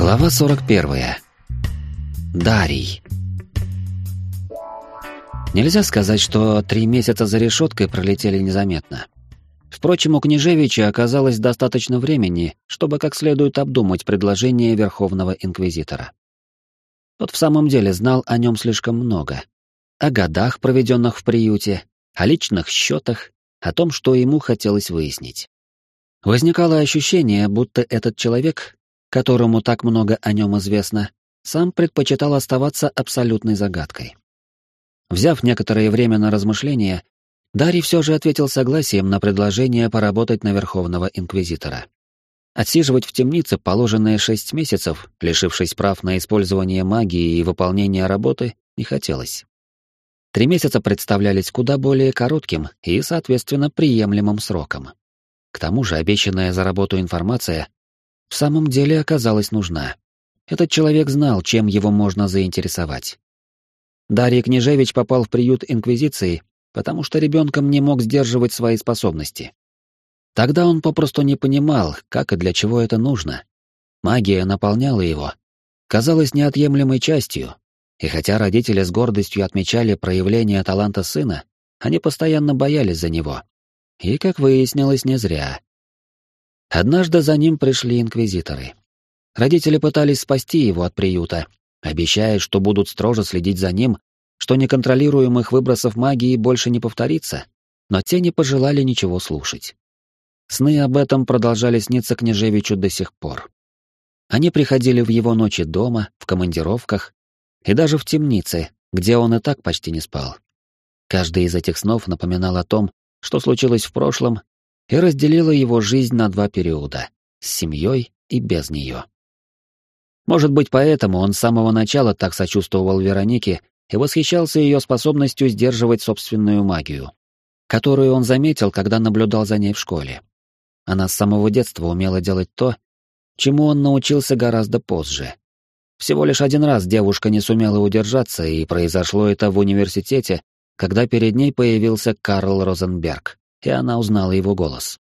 Глава 41. Дарий. Нельзя сказать, что три месяца за решеткой пролетели незаметно. Впрочем, у княжевича оказалось достаточно времени, чтобы как следует обдумать предложение Верховного Инквизитора. Тот в самом деле знал о нем слишком много. О годах, проведенных в приюте, о личных счетах, о том, что ему хотелось выяснить. Возникало ощущение, будто этот человек, которому так много о нем известно, сам предпочитал оставаться абсолютной загадкой. Взяв некоторое время на размышление, Дарий все же ответил согласием на предложение поработать на Верховного Инквизитора. Отсиживать в темнице положенные шесть месяцев, лишившись прав на использование магии и выполнение работы, не хотелось. Три месяца представлялись куда более коротким и, соответственно, приемлемым сроком. К тому же обещанная за работу информация в самом деле оказалась нужна. Этот человек знал, чем его можно заинтересовать. Дарий Княжевич попал в приют Инквизиции, потому что ребенком не мог сдерживать свои способности. Тогда он попросту не понимал, как и для чего это нужно. Магия наполняла его, казалась неотъемлемой частью, и хотя родители с гордостью отмечали проявление таланта сына, они постоянно боялись за него. И, как выяснилось, не зря. Однажды за ним пришли инквизиторы. Родители пытались спасти его от приюта, обещая, что будут строже следить за ним, что неконтролируемых выбросов магии больше не повторится, но те не пожелали ничего слушать. Сны об этом продолжали сниться княжевичу до сих пор. Они приходили в его ночи дома, в командировках и даже в темнице, где он и так почти не спал. Каждый из этих снов напоминал о том, что случилось в прошлом и разделила его жизнь на два периода — с семьей и без нее. Может быть, поэтому он с самого начала так сочувствовал Веронике и восхищался ее способностью сдерживать собственную магию, которую он заметил, когда наблюдал за ней в школе. Она с самого детства умела делать то, чему он научился гораздо позже. Всего лишь один раз девушка не сумела удержаться, и произошло это в университете, когда перед ней появился Карл Розенберг и она узнала его голос.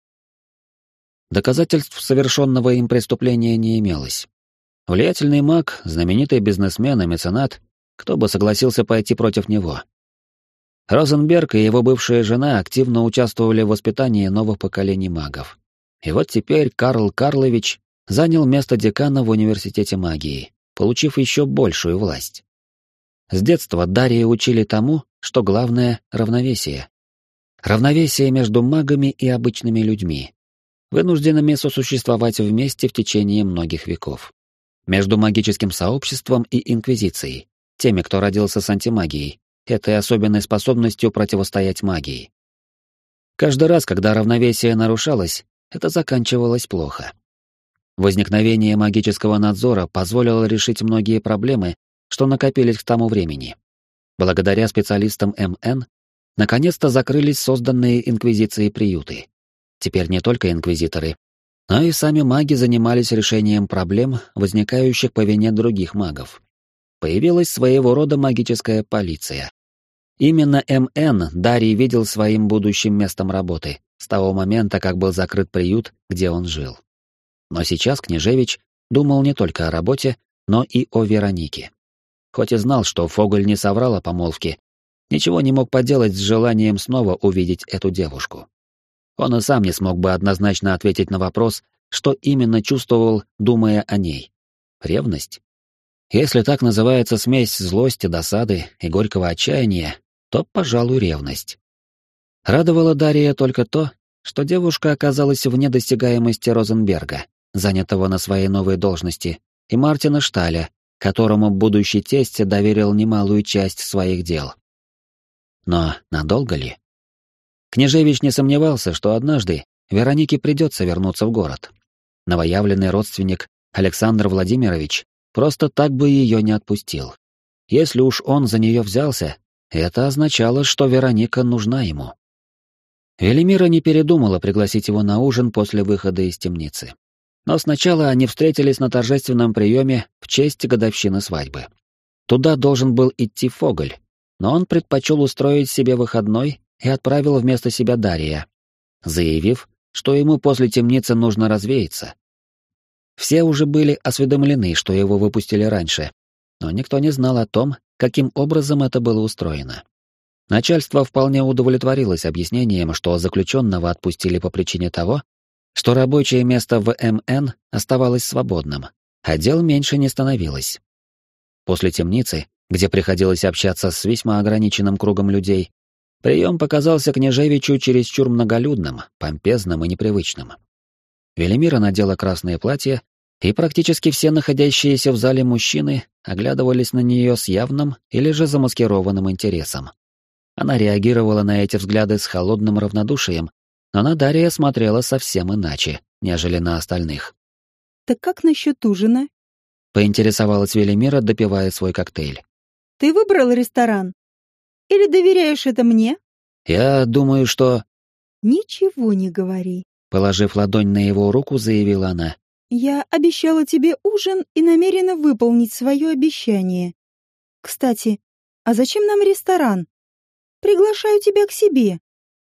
Доказательств совершенного им преступления не имелось. Влиятельный маг, знаменитый бизнесмен и меценат, кто бы согласился пойти против него. Розенберг и его бывшая жена активно участвовали в воспитании новых поколений магов. И вот теперь Карл Карлович занял место декана в университете магии, получив еще большую власть. С детства Дарья учили тому, что главное — равновесие. Равновесие между магами и обычными людьми, вынужденными сосуществовать вместе в течение многих веков. Между магическим сообществом и инквизицией, теми, кто родился с антимагией, этой особенной способностью противостоять магии. Каждый раз, когда равновесие нарушалось, это заканчивалось плохо. Возникновение магического надзора позволило решить многие проблемы, что накопились к тому времени. Благодаря специалистам МН Наконец-то закрылись созданные инквизицией приюты. Теперь не только инквизиторы, но и сами маги занимались решением проблем, возникающих по вине других магов. Появилась своего рода магическая полиция. Именно МН Дарий видел своим будущим местом работы с того момента, как был закрыт приют, где он жил. Но сейчас Княжевич думал не только о работе, но и о Веронике. Хоть и знал, что Фоголь не соврал о помолвке, ничего не мог поделать с желанием снова увидеть эту девушку. Он и сам не смог бы однозначно ответить на вопрос, что именно чувствовал, думая о ней. Ревность? Если так называется смесь злости, досады и горького отчаяния, то, пожалуй, ревность. Радовало Дария только то, что девушка оказалась вне досягаемости Розенберга, занятого на своей новой должности, и Мартина Шталя, которому будущий тесть доверил немалую часть своих дел. Но надолго ли? Княжевич не сомневался, что однажды Веронике придется вернуться в город. Новоявленный родственник Александр Владимирович просто так бы ее не отпустил. Если уж он за нее взялся, это означало, что Вероника нужна ему. Велимира не передумала пригласить его на ужин после выхода из темницы. Но сначала они встретились на торжественном приеме в честь годовщины свадьбы. Туда должен был идти Фоголь, но он предпочел устроить себе выходной и отправил вместо себя Дария, заявив, что ему после темницы нужно развеяться. Все уже были осведомлены, что его выпустили раньше, но никто не знал о том, каким образом это было устроено. Начальство вполне удовлетворилось объяснением, что заключенного отпустили по причине того, что рабочее место в МН оставалось свободным, а дел меньше не становилось. После темницы, где приходилось общаться с весьма ограниченным кругом людей, прием показался княжевичу чересчур многолюдным, помпезным и непривычным. Велимира надела красное платье, и практически все находящиеся в зале мужчины оглядывались на нее с явным или же замаскированным интересом. Она реагировала на эти взгляды с холодным равнодушием, но на Дарья смотрела совсем иначе, нежели на остальных. «Так как насчет ужина?» — поинтересовалась Велимира, допивая свой коктейль. «Ты выбрал ресторан? Или доверяешь это мне?» «Я думаю, что...» «Ничего не говори», — положив ладонь на его руку, заявила она. «Я обещала тебе ужин и намерена выполнить свое обещание. Кстати, а зачем нам ресторан? Приглашаю тебя к себе.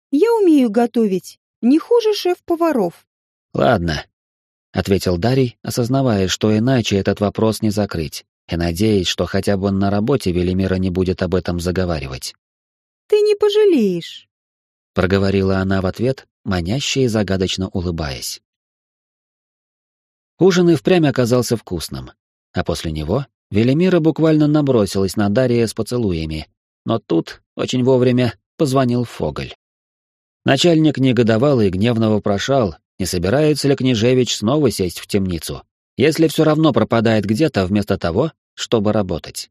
Я умею готовить, не хуже шеф-поваров». «Ладно», — ответил Дарий, осознавая, что иначе этот вопрос не закрыть, и надеясь, что хотя бы на работе Велимира не будет об этом заговаривать. «Ты не пожалеешь», — проговорила она в ответ, маняще и загадочно улыбаясь. Ужин и впрямь оказался вкусным, а после него Велимира буквально набросилась на Дария с поцелуями, но тут, очень вовремя, позвонил Фоголь. Начальник негодовал и гневно вопрошал, не собирается ли Княжевич снова сесть в темницу, если все равно пропадает где-то вместо того, чтобы работать.